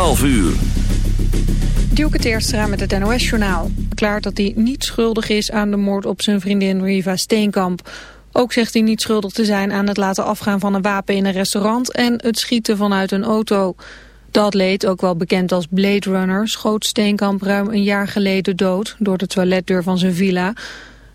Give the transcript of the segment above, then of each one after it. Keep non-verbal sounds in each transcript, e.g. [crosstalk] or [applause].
12 uur. Duke het eerst met het NOS-journaal. Verklaart dat hij niet schuldig is aan de moord op zijn vriendin Riva Steenkamp. Ook zegt hij niet schuldig te zijn aan het laten afgaan van een wapen in een restaurant... en het schieten vanuit een auto. De atleet, ook wel bekend als Blade Runner, schoot Steenkamp ruim een jaar geleden dood... door de toiletdeur van zijn villa.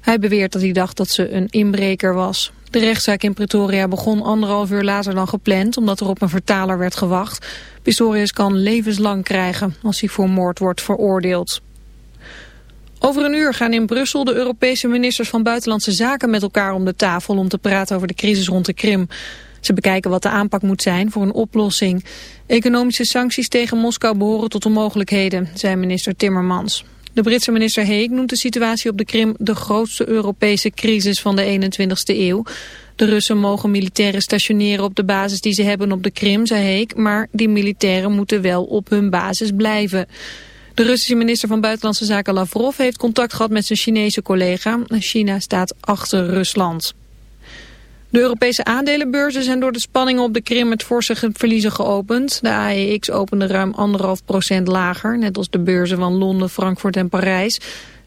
Hij beweert dat hij dacht dat ze een inbreker was. De rechtszaak in Pretoria begon anderhalf uur later dan gepland... omdat er op een vertaler werd gewacht. Pistorius kan levenslang krijgen als hij voor moord wordt veroordeeld. Over een uur gaan in Brussel de Europese ministers van Buitenlandse Zaken met elkaar om de tafel om te praten over de crisis rond de Krim. Ze bekijken wat de aanpak moet zijn voor een oplossing. Economische sancties tegen Moskou behoren tot de mogelijkheden, zei minister Timmermans. De Britse minister Heek noemt de situatie op de Krim de grootste Europese crisis van de 21ste eeuw. De Russen mogen militairen stationeren op de basis die ze hebben op de Krim, zei Heek, maar die militairen moeten wel op hun basis blijven. De Russische minister van Buitenlandse Zaken Lavrov heeft contact gehad met zijn Chinese collega. China staat achter Rusland. De Europese aandelenbeurzen zijn door de spanningen op de Krim met forse verliezen geopend. De AEX opende ruim 1,5 procent lager, net als de beurzen van Londen, Frankfurt en Parijs.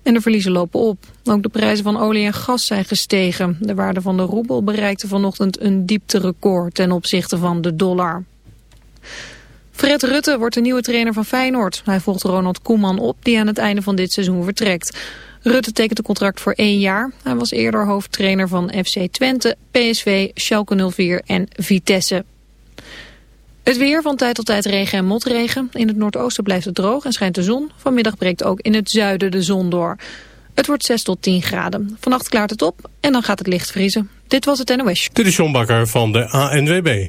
En de verliezen lopen op. Ook de prijzen van olie en gas zijn gestegen. De waarde van de roebel bereikte vanochtend een diepterecord ten opzichte van de dollar. Fred Rutte wordt de nieuwe trainer van Feyenoord. Hij volgt Ronald Koeman op, die aan het einde van dit seizoen vertrekt. Rutte tekent een contract voor één jaar. Hij was eerder hoofdtrainer van FC Twente, PSV, Schalke 04 en Vitesse. Het weer van tijd tot tijd regen en motregen. In het noordoosten blijft het droog en schijnt de zon. Vanmiddag breekt ook in het zuiden de zon door. Het wordt 6 tot 10 graden. Vannacht klaart het op en dan gaat het licht vriezen. Dit was het NOS. Dit is John Bakker van de ANWB.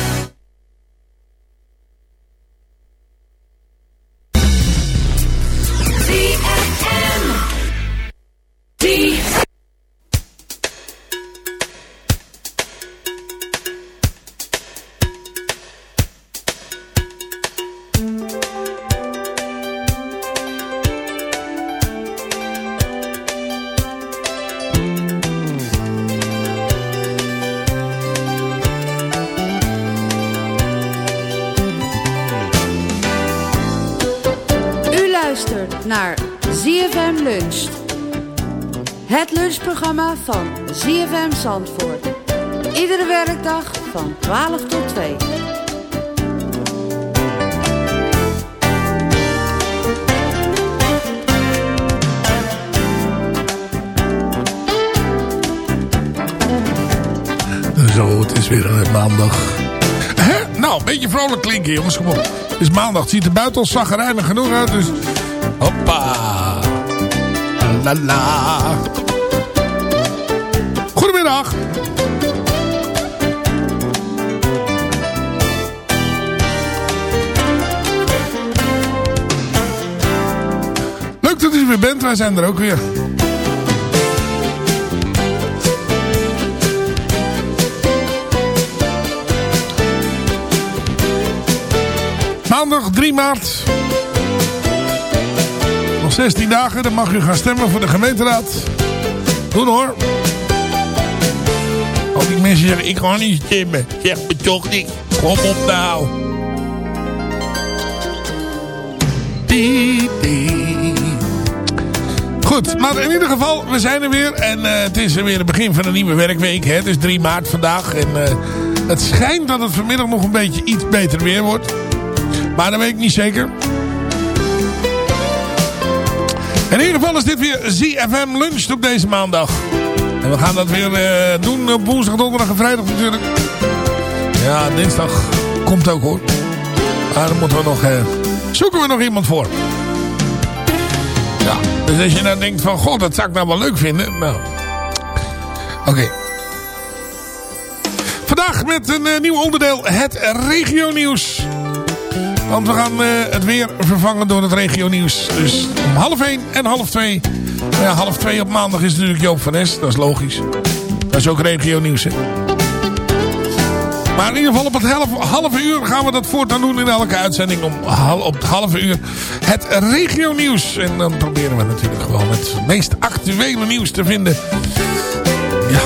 Naar ZFM Lunch. Het lunchprogramma van ZFM Zandvoort. Iedere werkdag van 12 tot 2. Zo, het is weer maandag. Nou, een beetje vrolijk klinken, jongens. Kom. Het is maandag. Het ziet er buiten al zaggerijnig genoeg uit. Dus... Hoppa. La la. Goedemiddag. Leuk dat u er weer bent. Wij zijn er ook weer. Maandag 3 maart. Nog Nog 16 dagen, dan mag u gaan stemmen voor de gemeenteraad. Doen hoor. Al die mensen zeggen, ik ga niet stemmen. Zeg me toch niet. Kom op nou. Die. Goed, maar in ieder geval, we zijn er weer. En eh, het is weer het begin van een nieuwe werkweek. Hè? Het is 3 maart vandaag. En eh, het schijnt dat het vanmiddag nog een beetje iets beter weer wordt. Maar dat weet ik niet zeker. In ieder geval is dit weer ZFM Lunch op deze maandag. En we gaan dat weer eh, doen op woensdag, donderdag en vrijdag natuurlijk. Ja, dinsdag komt ook hoor. Maar dan moeten we nog, eh, zoeken we nog iemand voor. Ja, dus als je nou denkt van, god, dat zou ik nou wel leuk vinden. Nou, oké. Vandaag met een eh, nieuw onderdeel, het regionieuws. Want we gaan eh, het weer vervangen door het regionieuws. Dus om half 1 en half 2. Nou ja, half 2 op maandag is natuurlijk Joop van Nes. Dat is logisch. Dat is ook regionieuws, hè. Maar in ieder geval op het half uur gaan we dat voortaan doen in elke uitzending. Om op het halve uur het regionieuws. En dan proberen we natuurlijk gewoon het meest actuele nieuws te vinden. Ja.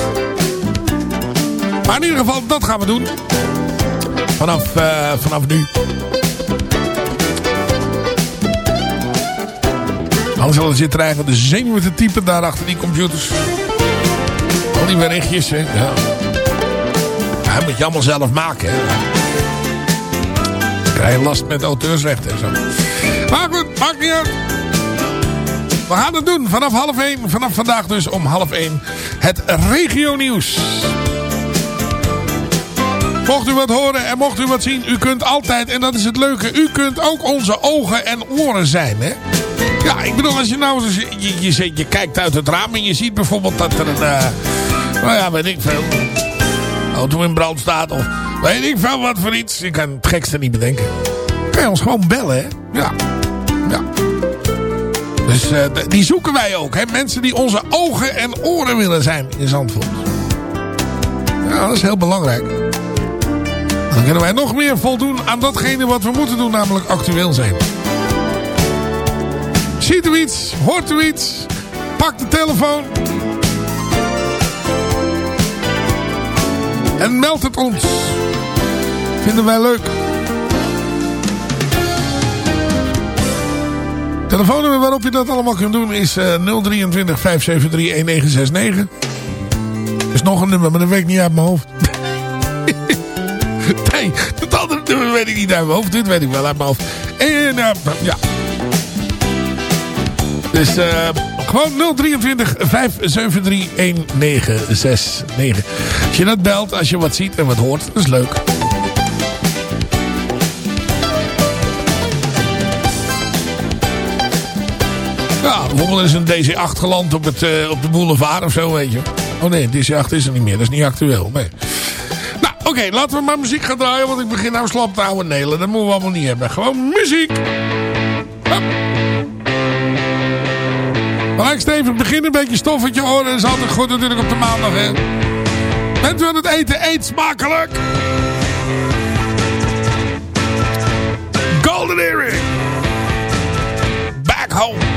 Maar in ieder geval, dat gaan we doen. Vanaf, eh, vanaf nu. Anders wel zitten er eigenlijk de zenuwen te typen daar achter die computers. Al die berichtjes, hè. Dat moet je allemaal zelf maken, hè. Dan krijg je last met auteursrechten en zo. Maar goed, maakt niet uit. We gaan het doen vanaf half 1. Vanaf vandaag dus om half 1. Het regionieuws. Mocht u wat horen en mocht u wat zien, u kunt altijd, en dat is het leuke, u kunt ook onze ogen en oren zijn, hè. Ja, ik bedoel, als je nou je, je, je, kijkt uit het raam en je ziet bijvoorbeeld dat er een, uh, nou ja, weet ik veel, auto in brand staat of weet ik veel wat voor iets. Je kan het gekste niet bedenken. Kan je ons gewoon bellen, hè? Ja. Ja. Dus uh, die zoeken wij ook, hè? Mensen die onze ogen en oren willen zijn in Zandvoort. Ja, dat is heel belangrijk. Dan kunnen wij nog meer voldoen aan datgene wat we moeten doen, namelijk actueel zijn. Ziet u iets? Hoort u iets? Pak de telefoon. En meld het ons. Vinden wij leuk. Telefoonnummer waarop je dat allemaal kunt doen is uh, 023 573 1969. is nog een nummer, maar dat weet ik niet uit mijn hoofd. [laughs] nee, dat andere nummer weet ik niet uit mijn hoofd. Dit weet ik wel uit mijn hoofd. En uh, ja... Dus uh, gewoon 023 573 1969. Als je dat belt, als je wat ziet en wat hoort, dat is leuk. Ja, bijvoorbeeld is een DC-8 geland op, het, uh, op de boulevard of zo, weet je. Oh nee, DC-8 is er niet meer, dat is niet actueel. Nee. Nou, oké, laten we maar muziek gaan draaien, want ik begin nou slap te houden nelen. Dat moeten we allemaal niet hebben. Gewoon muziek! Maar ik even beginnen, een beetje stoffetje horen. Dat is altijd goed natuurlijk op de maandag, hè. Bent u aan het eten? Eet smakelijk! Golden Earring! Back home!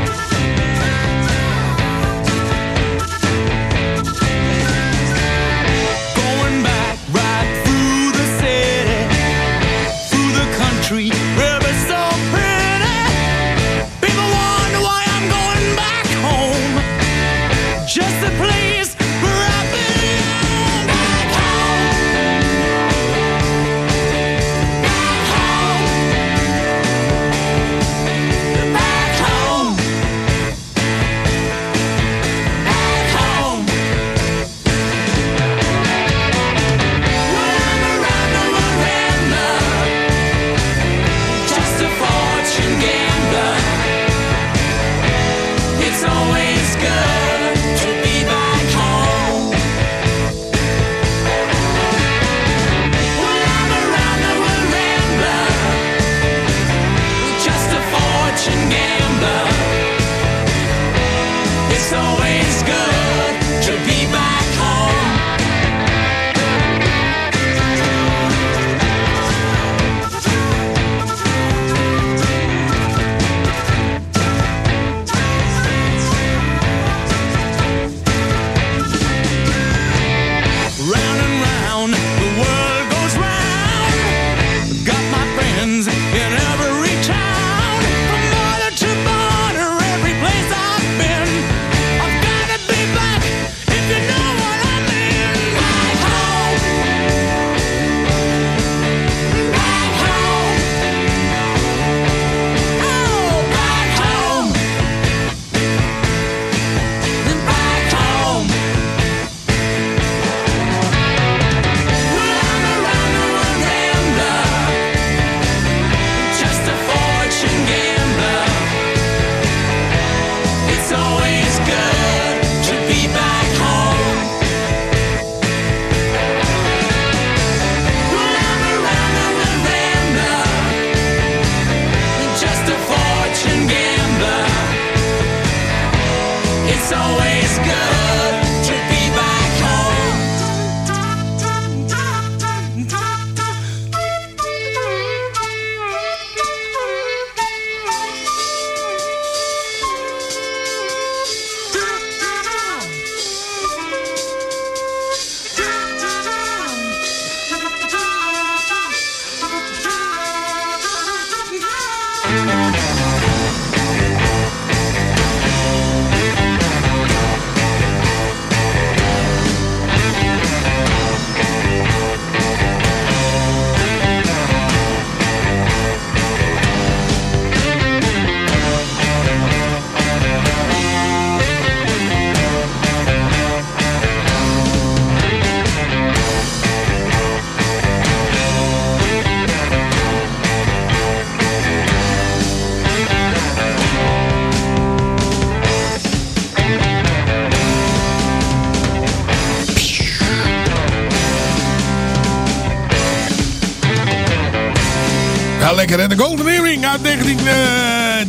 Lekker. En de Golden Earring uit 19, eh,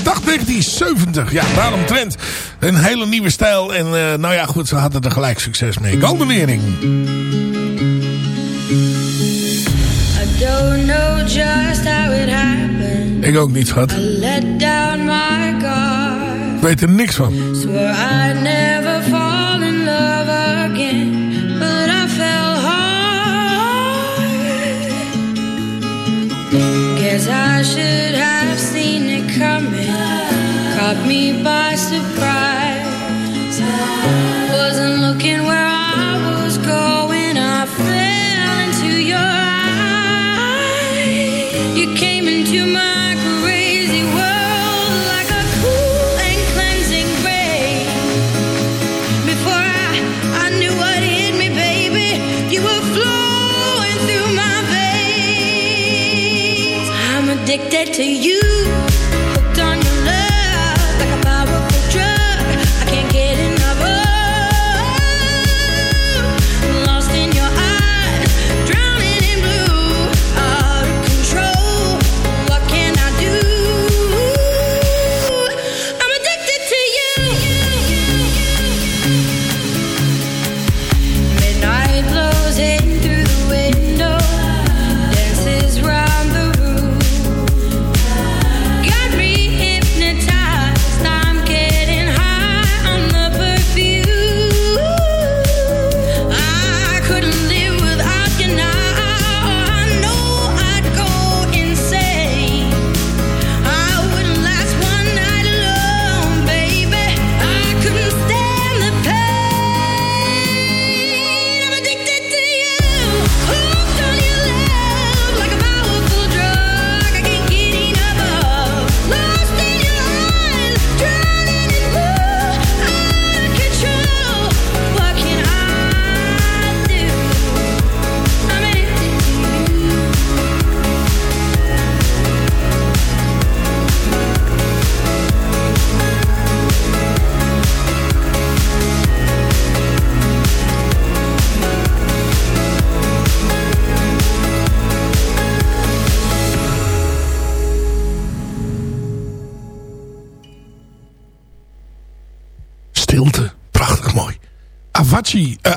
dag 1970. Ja, daarom trend. Een hele nieuwe stijl. En eh, nou ja, goed, ze hadden er gelijk succes mee. Golden Earring. I don't know just how it happened. Ik ook niet, schat. I let down my guard. Ik weet er niks van. Swore me by surprise. Wasn't looking where I was going, I fell into your eyes. You came into my crazy world like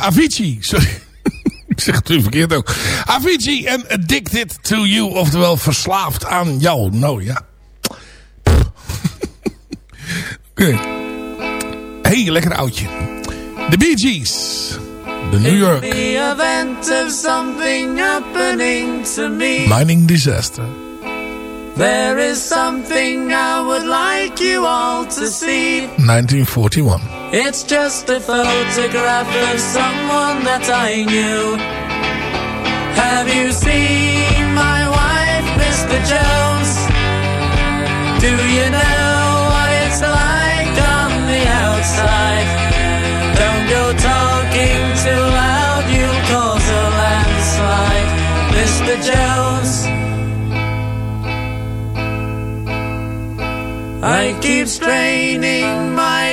Avicii. [laughs] Sorry. Ik zeg het nu verkeerd ook. Avicii en Addicted to You. Oftewel verslaafd aan jou. Nou ja. [laughs] Oké. Hey, lekker oudje. De Bee Gees. De New York The event of something happening to me. mining disaster. There is something I would like you all to see. 1941. It's just a photograph of someone that I knew. Have you seen my wife, Mr. Jones? Do you know what it's like on the outside? Don't go talking too loud, you'll cause a landslide, Mr. Jones. I keep straining my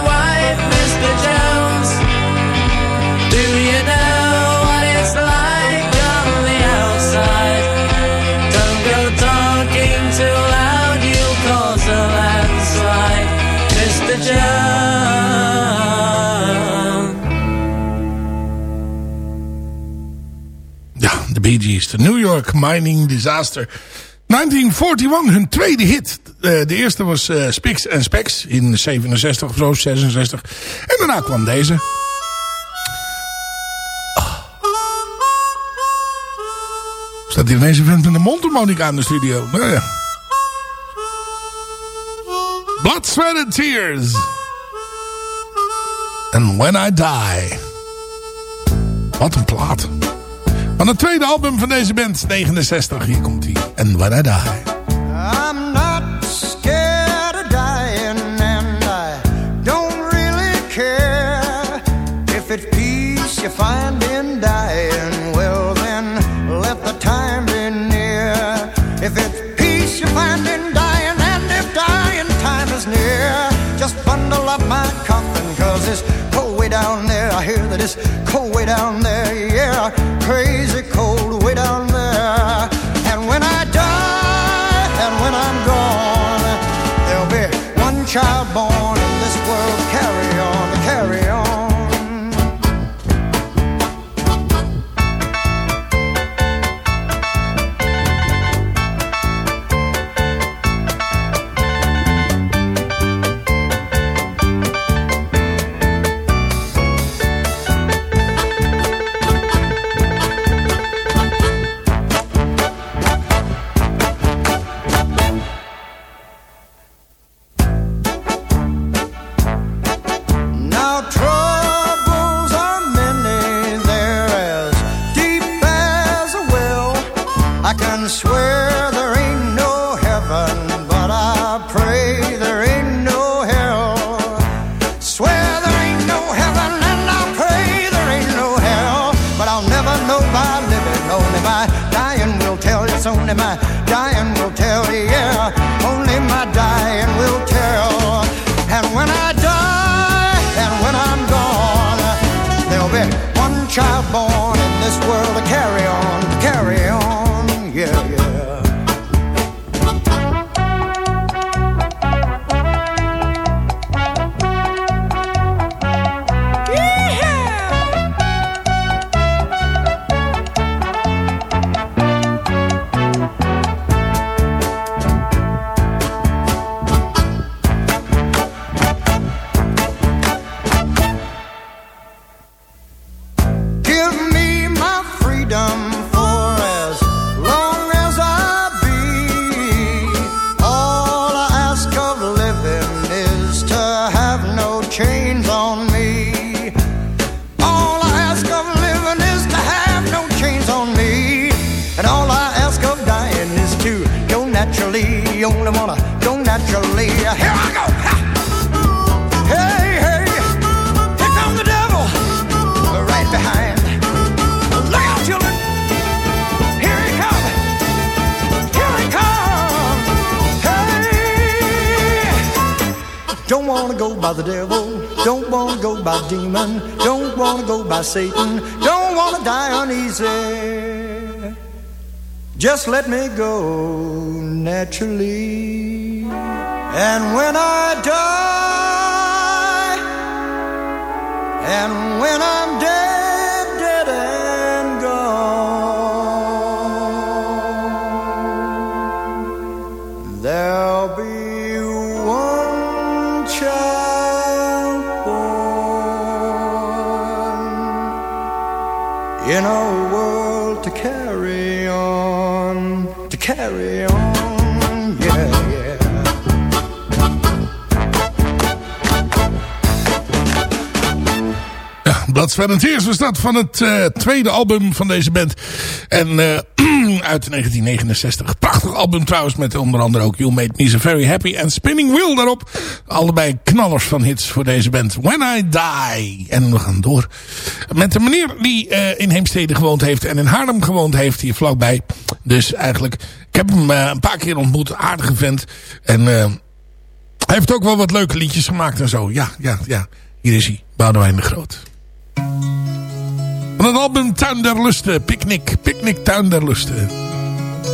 De New York Mining Disaster. 1941, hun tweede hit. Eh, de eerste was eh, Spix and Specs in 67 of zo, 66. En daarna kwam deze. Ah. Staat hier ineens een vent met een mondharmonica aan de studio. Nou. Blood, Sweat and Tears. And When I Die. Wat een plaat. Van het tweede album van deze band, 69. Hier komt hij. And When I Die. I'm not scared of dying, and I don't really care if it's peace you find in dying. Well, then let the time be near. If it's peace you find in dying, and if dying time is near, just bundle up my coffin, cause it's cold way down there. I hear that it's cold way down there, Just let me go naturally. And when I die, and when I'm dead, Blood, Sweat Tears was dat van het eh, tweede album van deze band. En eh, [clears throat] uit 1969. Prachtig album trouwens met onder andere ook You Made Me So Very Happy en Spinning Wheel daarop. Allebei knallers van hits voor deze band. When I Die. En we gaan door met de meneer die eh, in Heemstede gewoond heeft en in Haarlem gewoond heeft hier vlakbij. Dus eigenlijk, ik heb hem een paar keer ontmoet. Aardige vent. En hij heeft ook wel wat leuke liedjes gemaakt en zo. Ja, ja, ja. Hier is hij. Boudewijn de Groot. Van het album Tuin der Lusten. Picnic. Picnic Tuin der Lusten.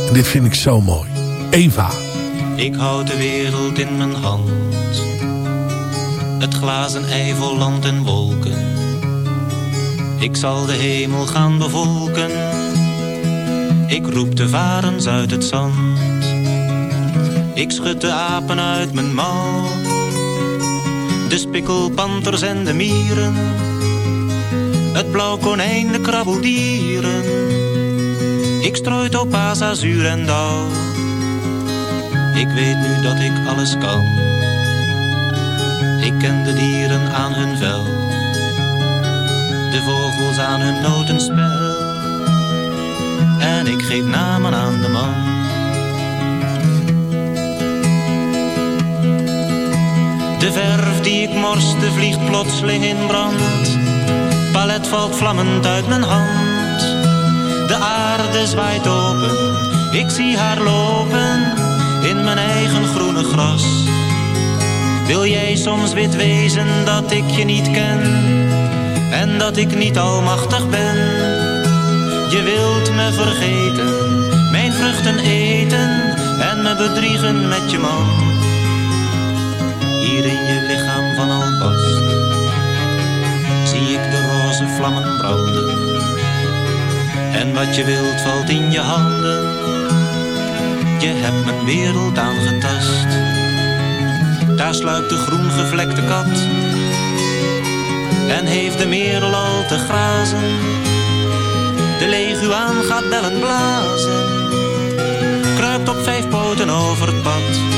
En dit vind ik zo mooi. Eva. Ik houd de wereld in mijn hand. Het glazen ei vol land en wolken. Ik zal de hemel gaan bevolken. Ik roep de varens uit het zand. Ik schud de apen uit mijn mouw. De spikkelpanters en de mieren. Het blauw konijn, de krabbeldieren. Ik strooi topaas, azuur en dauw. Ik weet nu dat ik alles kan. Ik ken de dieren aan hun vel. De vogels aan hun notenspel. En ik geef namen aan de man. De verf die ik morste vliegt plotseling in brand. Palet valt vlammend uit mijn hand. De aarde zwaait open, ik zie haar lopen in mijn eigen groene gras. Wil jij soms wit wezen dat ik je niet ken en dat ik niet almachtig ben? Je wilt me vergeten, mijn vruchten eten en me bedriegen met je man. Hier in je lichaam van albast zie ik de vlammen branden. En wat je wilt valt in je handen. Je hebt mijn wereld aangetast. Daar sluipt de groen gevlekte kat. En heeft de merel al te grazen. De leguaan gaat bellen blazen. Kruipt op vijf poten over het pad.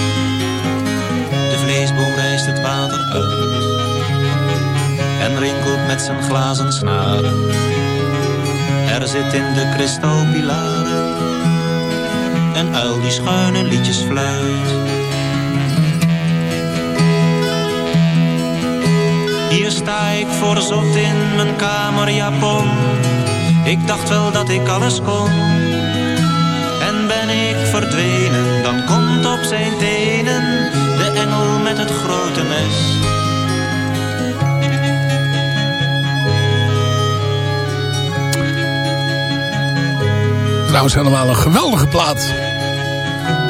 Met zijn glazen snaren. Er zit in de kristalpilaren een uil die schuine liedjes fluit. Hier sta ik voor zot in mijn kamerjapon. Ik dacht wel dat ik alles kon. En ben ik verdwenen, dan komt op zijn tenen de engel met het grote mes. Trouwens helemaal een geweldige plaat.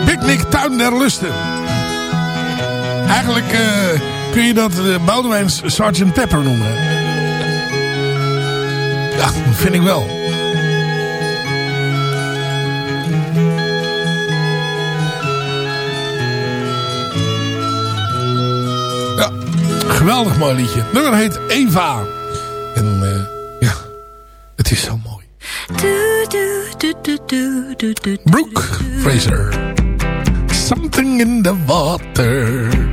Picnic Tuin der Lusten. Eigenlijk eh, kun je dat uh, Boudewijns Sgt. Pepper noemen. Ja, dat vind ik wel. Ja, geweldig mooi liedje. Het heet Eva. Brooke Fraser. Something in the water.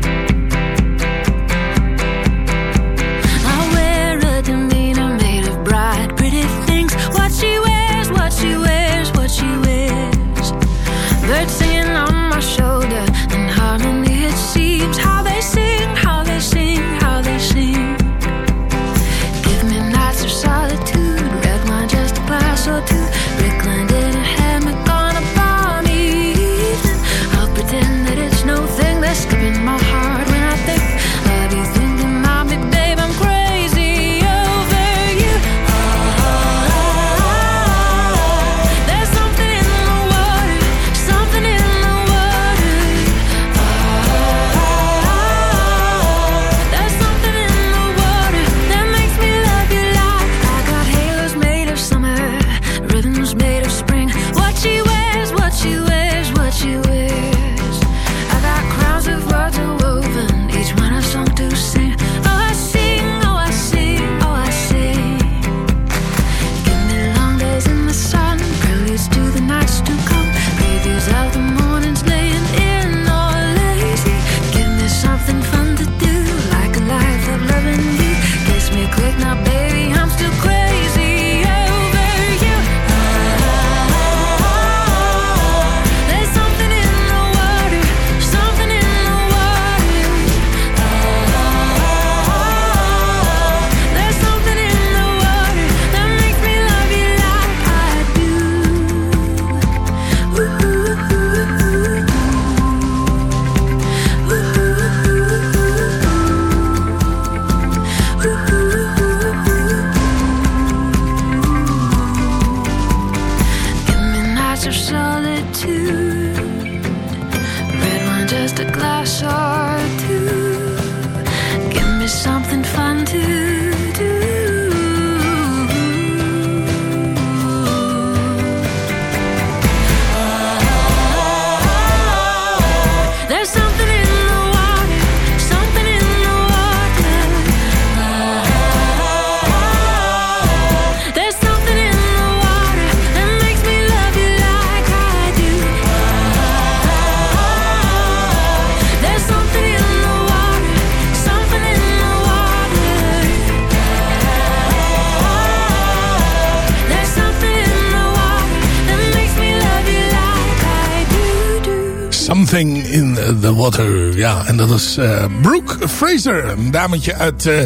The Water. Ja, en dat is eh, Brooke Fraser. Een dametje uit eh,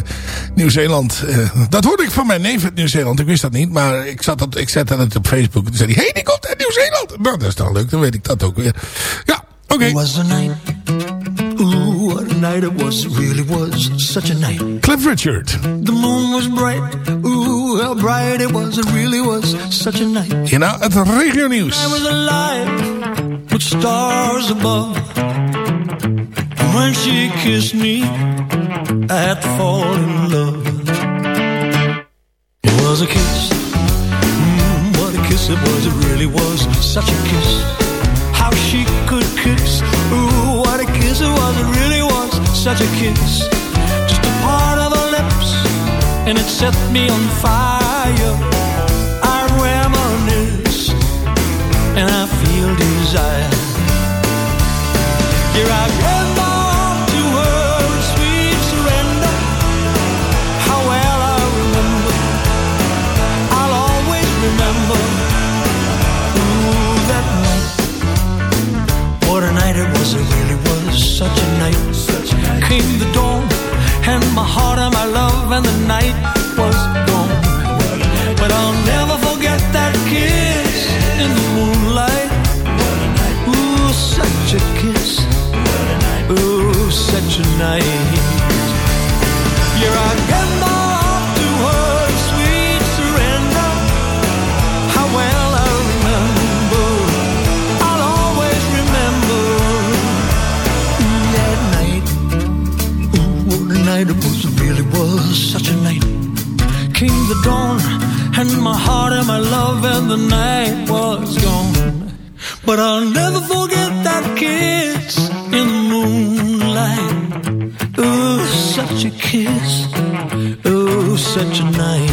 Nieuw-Zeeland. Eh, dat hoorde ik van mijn neef uit Nieuw-Zeeland. Ik wist dat niet, maar ik, zat dat, ik zette het op Facebook. Toen zei hij, hey, die komt uit Nieuw-Zeeland. Nou, dat is dan leuk. Dan weet ik dat ook weer. Ja, oké. It was a night. Ooh, what a night it was. Really was such a night. Cliff Richard. The moon was bright. Ooh, how bright it was. It really was such a night. Ja, nou, het regio nieuws. I was alive with stars above. When she kissed me, I had to fall in love. It was a kiss. Mm, what a kiss it was. It really was such a kiss. How she could kiss. Ooh, what a kiss it was. It really was such a kiss. Just a part of her lips, and it set me on fire. I reminisce, and I feel desire. Here I such a night. Such a night. Came the dawn, and my heart and my love, and the night was gone. But I'll never forget that kiss in the moonlight. Ooh, such a kiss. Ooh, such a night. Dawn, and my heart and my love, and the night was gone. But I'll never forget that kiss in the moonlight. Ooh, such a kiss. Ooh, such a night.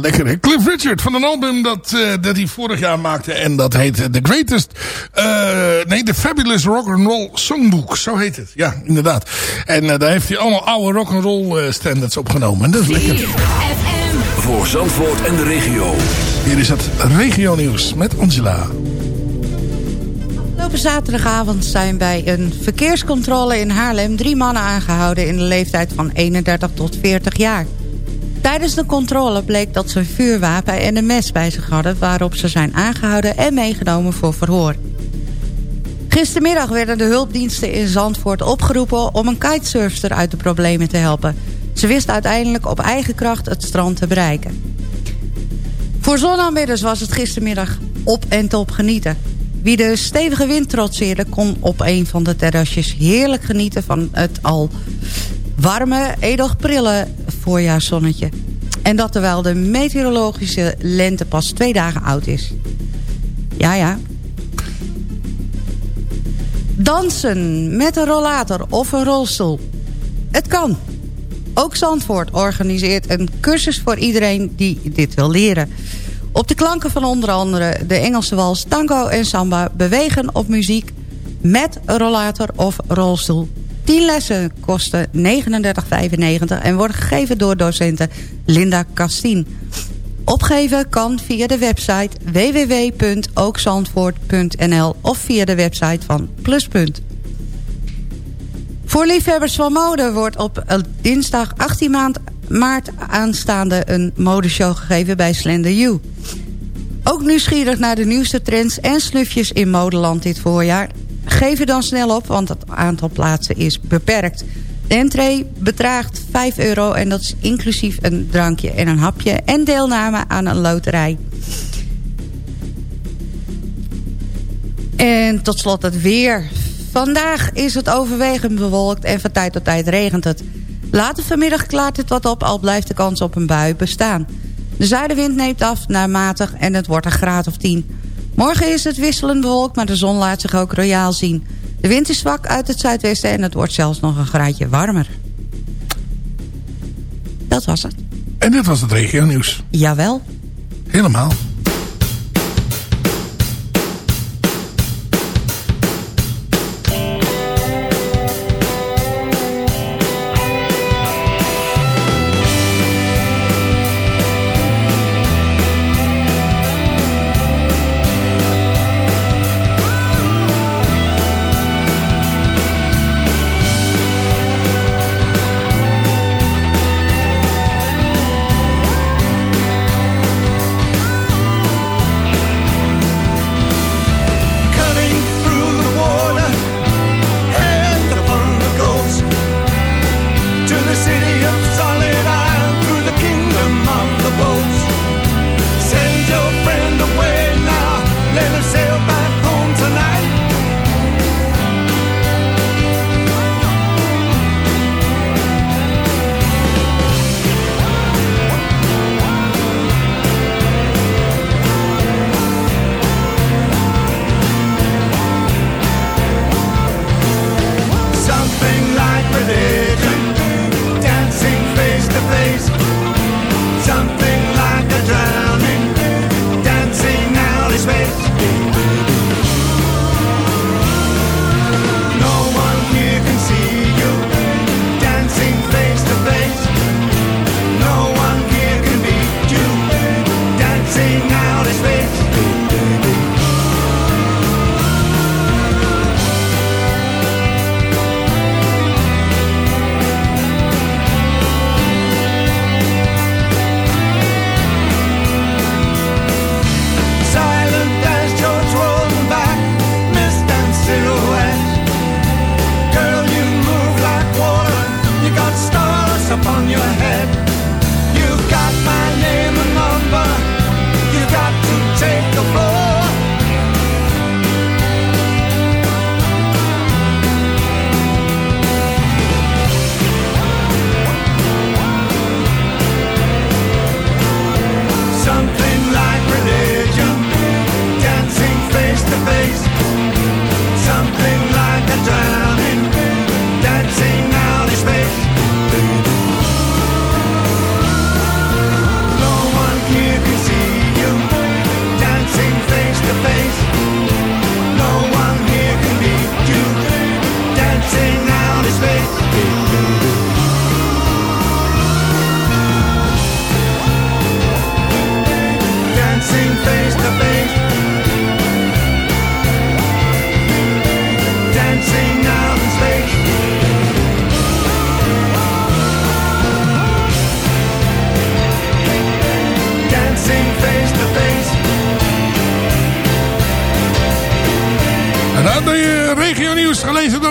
Lekker hè. Cliff Richard van een album dat, eh, dat hij vorig jaar maakte. En dat heet The Greatest... eh, nee, The Fabulous Rock and Roll Songbook. Zo heet het. Ja, inderdaad. En eh, daar heeft hij allemaal oude rock and roll eh, standards opgenomen. En dat is lekker. Voor Zandvoort en de regio. Hier is het regio nieuws met Angela. Afgelopen zaterdagavond zijn bij een verkeerscontrole in Haarlem... drie mannen aangehouden in de leeftijd van 31 tot 40 jaar. Tijdens de controle bleek dat ze een vuurwapen en een mes bij zich hadden... waarop ze zijn aangehouden en meegenomen voor verhoor. Gistermiddag werden de hulpdiensten in Zandvoort opgeroepen... om een kitesurfster uit de problemen te helpen. Ze wist uiteindelijk op eigen kracht het strand te bereiken. Voor zonaanbidders was het gistermiddag op en top genieten. Wie de stevige wind trotseerde kon op een van de terrasjes heerlijk genieten van het al warme, edoch prille voorjaarszonnetje. En dat terwijl de meteorologische lente pas twee dagen oud is. Ja, ja. Dansen met een rollator of een rolstoel. Het kan. Ook Zandvoort organiseert een cursus voor iedereen die dit wil leren. Op de klanken van onder andere de Engelse wals, tango en samba... bewegen op muziek met een rollator of rolstoel. 10 lessen kosten 39,95 en worden gegeven door docenten Linda Castien. Opgeven kan via de website www.ookzandvoort.nl of via de website van Pluspunt. Voor liefhebbers van mode wordt op dinsdag 18 maand maart aanstaande een modeshow gegeven bij Slender U. Ook nieuwsgierig naar de nieuwste trends en snufjes in modeland dit voorjaar? Geef er dan snel op, want het aantal plaatsen is beperkt. De entree bedraagt 5 euro en dat is inclusief een drankje en een hapje... en deelname aan een loterij. En tot slot het weer. Vandaag is het overwegend bewolkt en van tijd tot tijd regent het. Later vanmiddag klaart het wat op, al blijft de kans op een bui bestaan. De zuidenwind neemt af naar matig en het wordt een graad of 10. Morgen is het wisselend bewolkt, maar de zon laat zich ook royaal zien. De wind is zwak uit het zuidwesten en het wordt zelfs nog een graadje warmer. Dat was het. En dit was het regio nieuws. Jawel. Helemaal.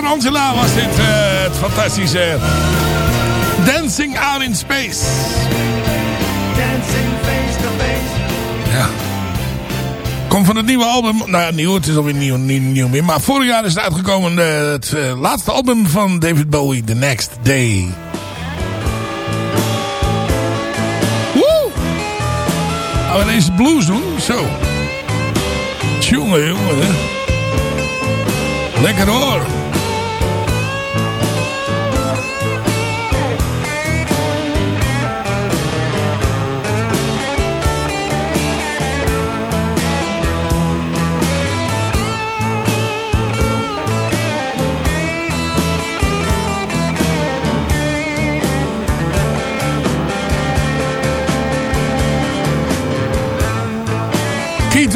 Angela was dit eh, het fantastische Dancing Out in Space. Dancing face to face. Ja. Komt van het nieuwe album. Nou ja, nieuw. Het is alweer nieuw, nieuw, nieuw meer. Maar vorig jaar is het uitgekomen. eh, het eh, laatste album van David Bowie. The Next Day. Woe! Gaan we deze blues doen? Zo. Jongen, jongen. Lekker hoor.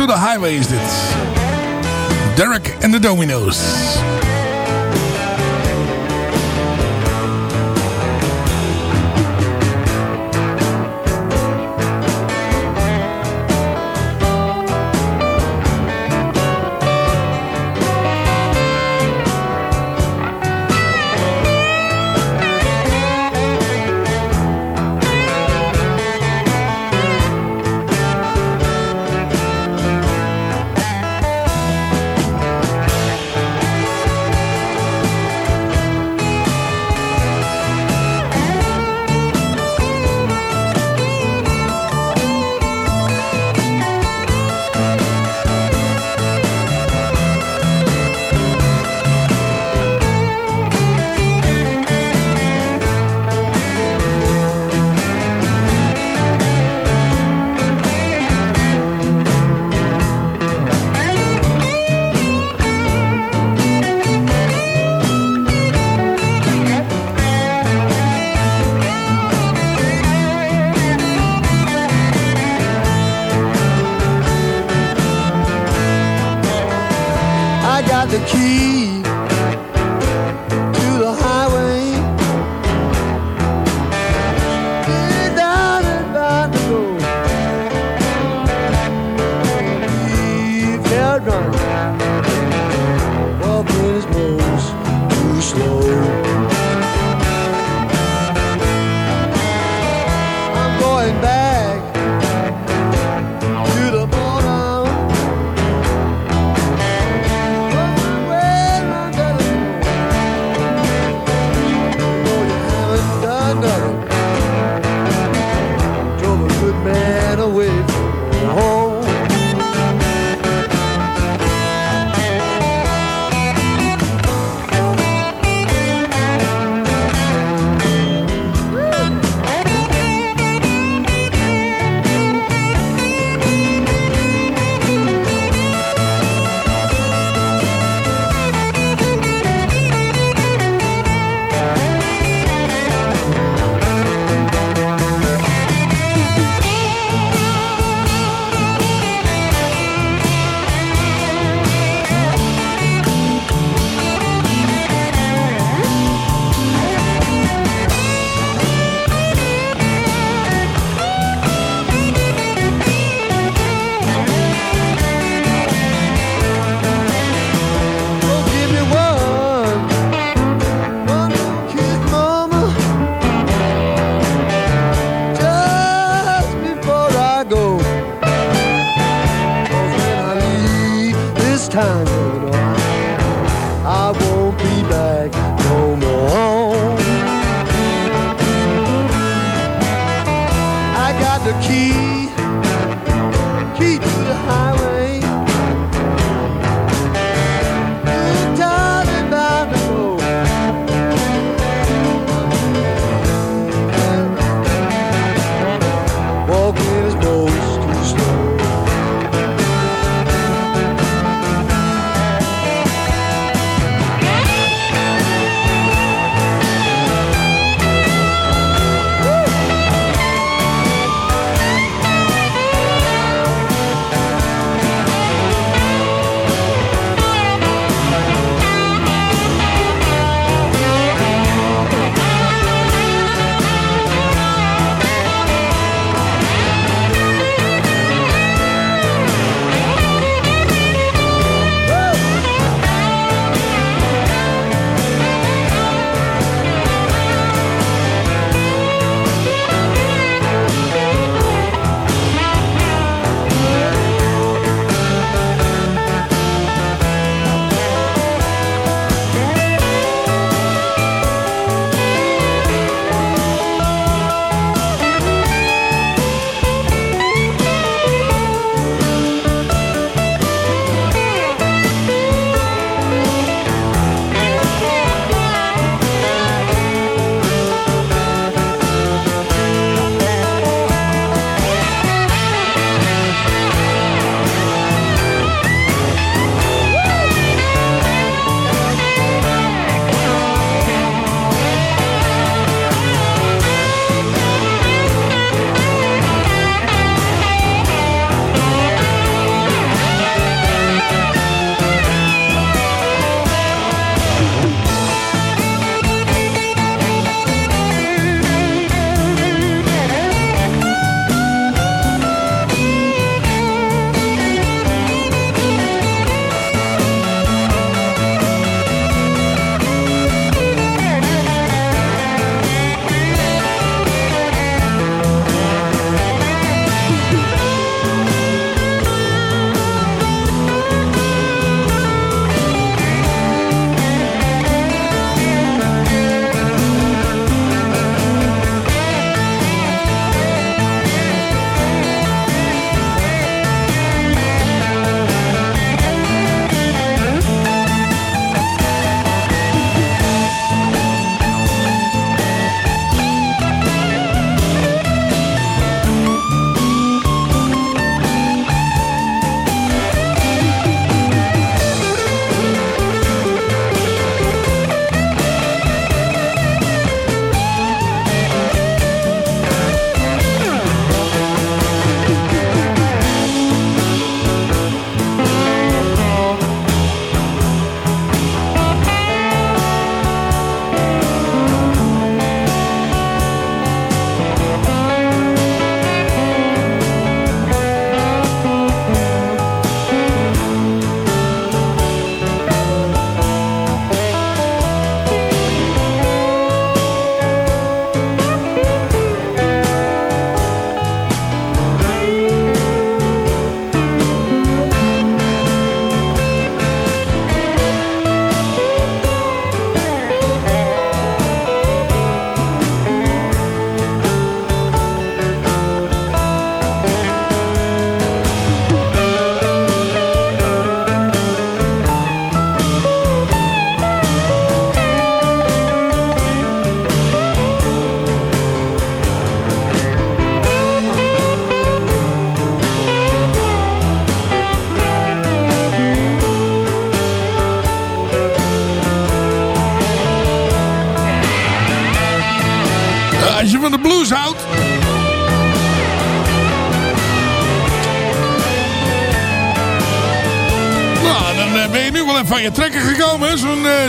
To the Highway is dit. Derek and the Dominoes.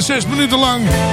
Zes minuten lang.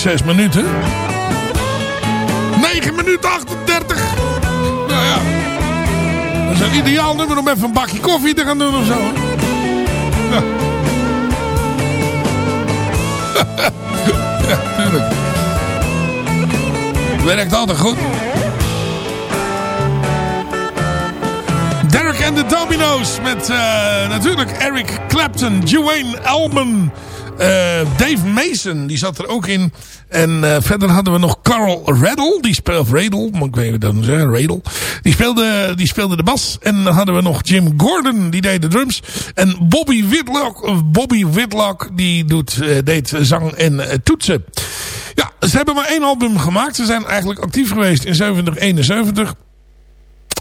Zes minuten? 9 minuten 38. Nou ja. Dat is een ideaal nummer om even een bakje koffie te gaan doen of zo. Ja. [laughs] tuurlijk. Werkt altijd goed. Derek and the Dominoes met eh, natuurlijk Eric Clapton, Duane Allman, eh, Dave Mason, die zat er ook in. En eh, verder hadden we nog Carl Radle, die speelde, Radle, moet ik even dan zeggen, Radle. Die speelde, die speelde de bas. En dan hadden we nog Jim Gordon, die deed de drums. En Bobby Whitlock, Bobby Whitlock, die doet, eh, deed zang en eh, toetsen. Ja, ze hebben maar één album gemaakt. Ze zijn eigenlijk actief geweest in 70, 71.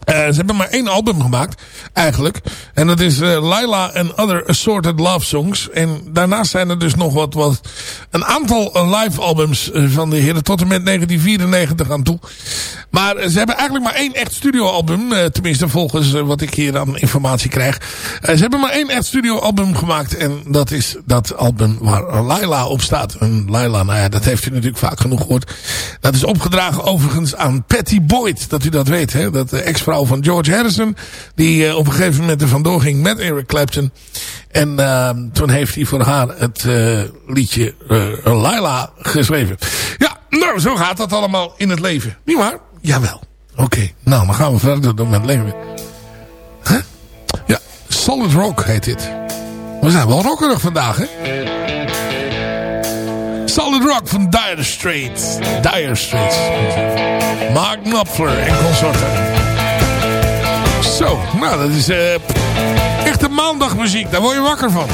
Eh, ze hebben maar één album gemaakt, eigenlijk. En dat is eh, Laila and Other Assorted Love Songs. En daarnaast zijn er dus nog wat, wat een aantal eh, live albums van de heren tot en met 1994 aan toe. Maar ze hebben eigenlijk maar één echt studioalbum. eh, tenminste, volgens wat ik hier aan informatie krijg. Ze hebben maar één echt studioalbum gemaakt. En dat is dat album waar Laila op staat. En Laila, nou ja, dat heeft u natuurlijk vaak genoeg gehoord. Dat is opgedragen overigens aan Patty Boyd. Dat u dat weet, hè. Dat de ex-vrouw van George Harrison. Die eh, op een gegeven moment er vandoor ging met Eric Clapton. En eh, toen heeft hij voor haar het eh, liedje eh, Laila geschreven. Ja, nou, zo gaat dat allemaal in het leven. Niet waar? Jawel. Oké, nou, dan gaan we verder doen met leven. Huh? Ja, Solid Rock heet dit. We zijn wel rockerig vandaag, hè? Solid Rock van Dire Straits. Dire Straits. Mark Knopfler en consorten. Zo, nou dat is eh echte maandagmuziek. Daar word je wakker van.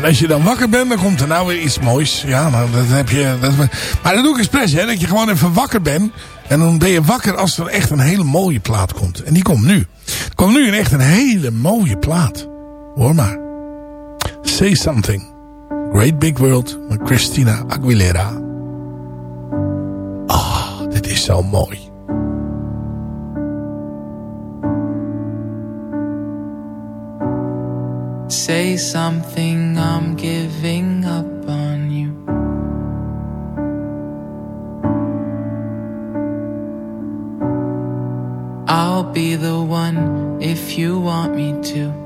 En als je dan wakker bent, dan komt er nou weer iets moois. Ja, nou, dat heb je... Dat, maar dat doe ik expres, hè. Dat je gewoon even wakker bent. En dan ben je wakker als er echt een hele mooie plaat komt. En die komt nu. Er komt nu een echt een hele mooie plaat. Hoor maar. Say Something. Great Big World met Christina Aguilera. Ah, dit is zo mooi. Say something, I'm giving up on you. I'll be the one if you want me to.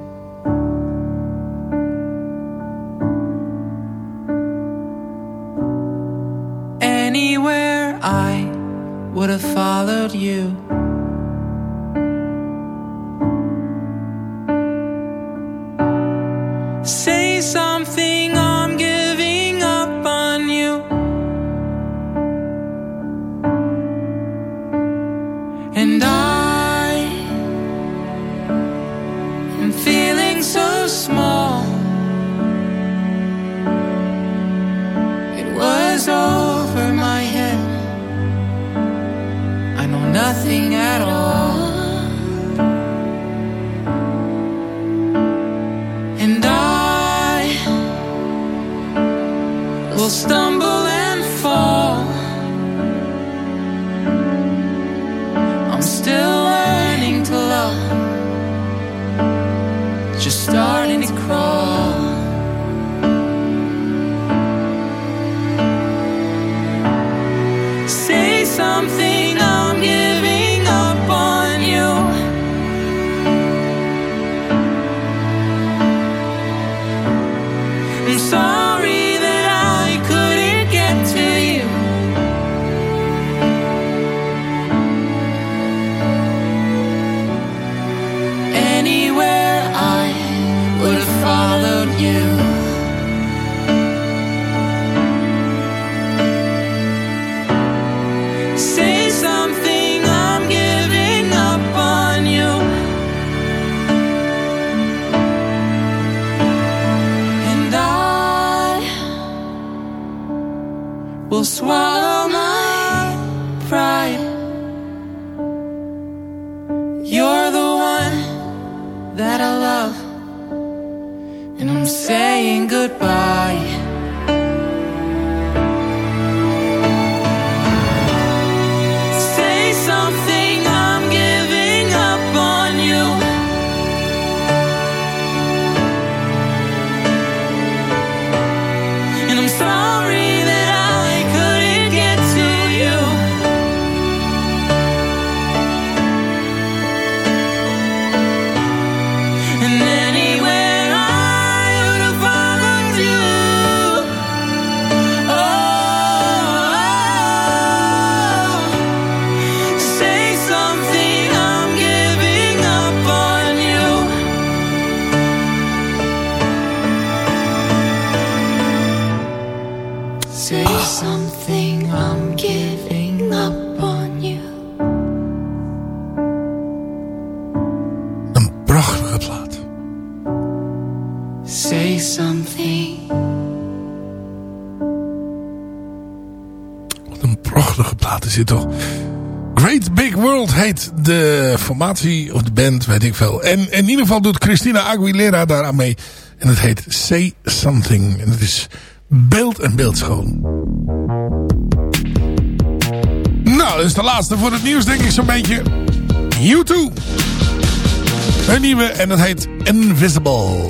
Swallow of de band, weet ik veel. En in ieder geval doet Christina Aguilera daaraan mee. En het heet Say Something. En het is beeld en beeldschoon. Nou, dat is de laatste voor het nieuws, denk ik zo'n beetje. U2. Een nieuwe en dat heet Invisible.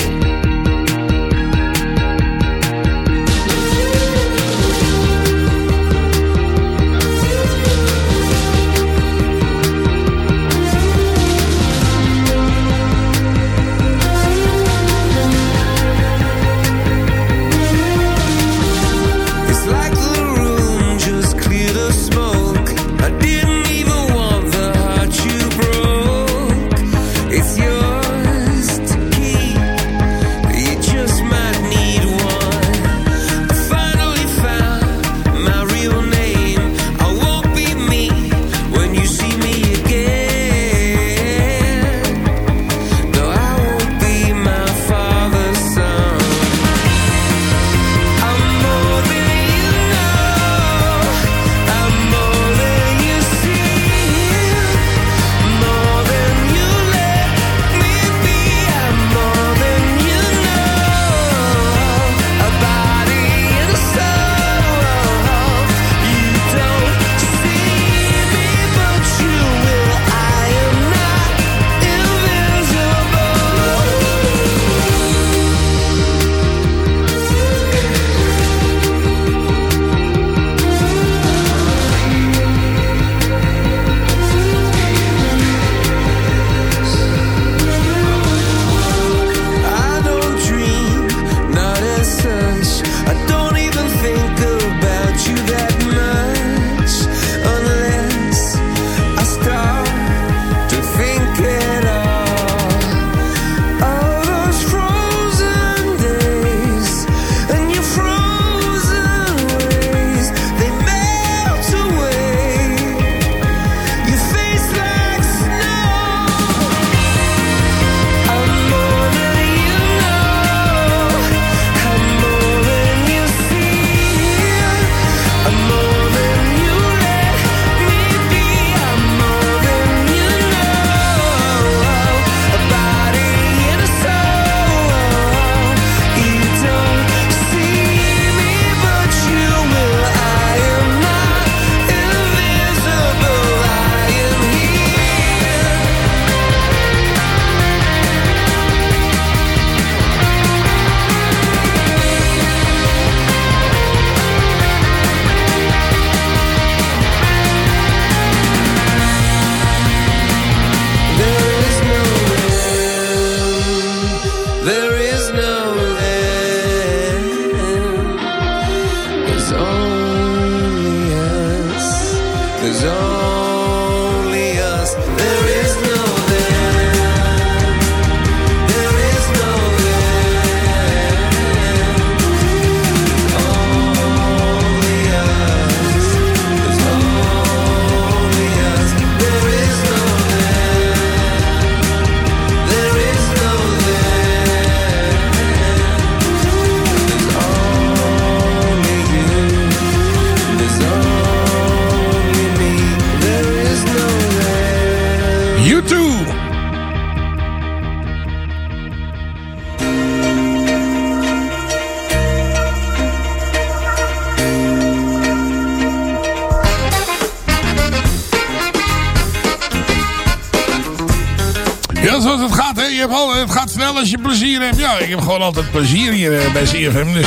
Ja, zoals het gaat, hè. Je hebt al, het gaat snel als je plezier hebt. Ja, ik heb gewoon altijd plezier hier eh, bij CFM. Dus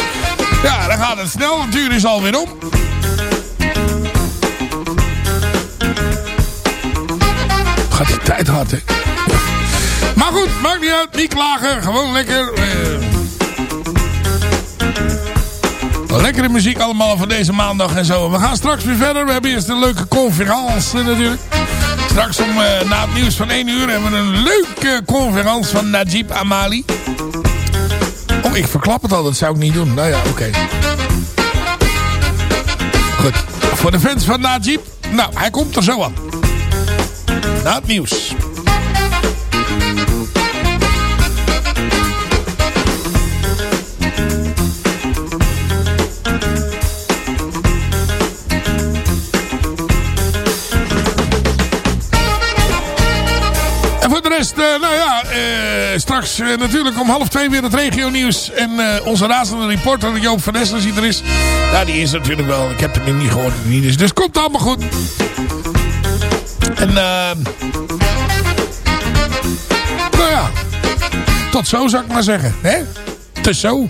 ja, dan gaat het snel. Het uur is alweer om. Gaat die tijd hard, hè. Maar goed, maakt niet uit. Niet klagen. Gewoon lekker. eh, lekkere muziek allemaal van deze maandag en zo. We gaan straks weer verder. We hebben eerst een leuke conferentie natuurlijk. Straks om, eh, na het nieuws van 1 uur hebben we een leuke conferentie van Najib Amali. Oh, ik verklap het al. Dat zou ik niet doen. Nou ja, oké. Goed. Voor de fans van Najib. Nou, hij komt er zo aan. Na het nieuws. Rest, eh, nou ja, eh, straks eh, natuurlijk om half twee weer het regio nieuws. En onze razende reporter Joop van Essen, die er is. Nou, die is natuurlijk wel, ik heb hem niet gehoord, niet is. Dus komt allemaal goed. En, nou ja, tot zo zou ik maar zeggen. Hè? Tot zo.